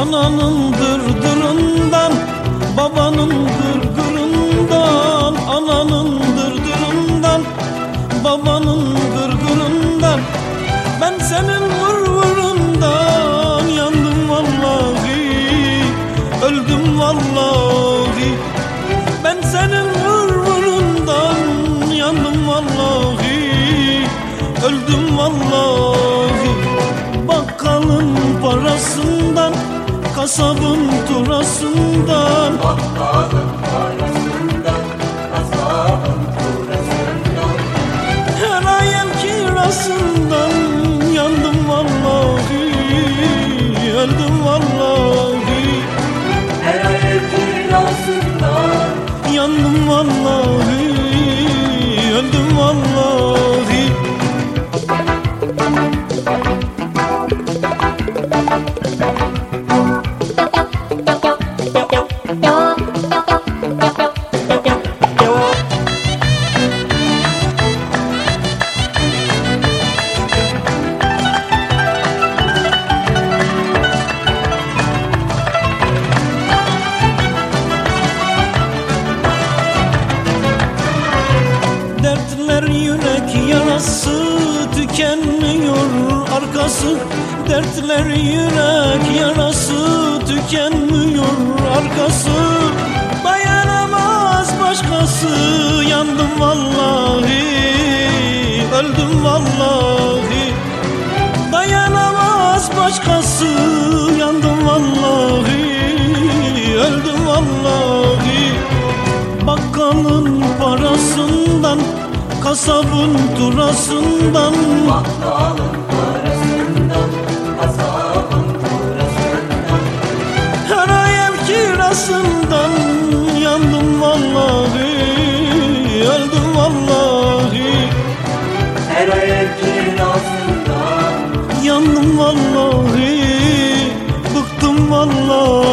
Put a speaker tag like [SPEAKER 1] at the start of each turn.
[SPEAKER 1] ananındır vallahi Öldüm vallahi. Bakkalın parasından Kasabın turasından.
[SPEAKER 2] Bakkalın parasından, kasabın turasından.
[SPEAKER 1] Her ayın kirasından Yandım vallahi Öldüm vallahi.
[SPEAKER 2] Her ay kirasından
[SPEAKER 1] Yandım vallahi Öldüm vallahi yarası tükenmiyor arkası Dertler yürek yarası tükenmiyor arkası Dayanamaz başkası. Yandım vallahi öldüm vallahi. Dayanamaz başkası. Yandım vallahi öldüm vallahi. Bakkalın parasından Kasabın turasından.
[SPEAKER 2] Bakkalın parasından, kasabın turasından.
[SPEAKER 1] Her ay ev kirasından Yandım vallahi Öldüm vallahi.
[SPEAKER 2] Her ay kirasından.
[SPEAKER 1] Yandım vallahi Bıktım vallahi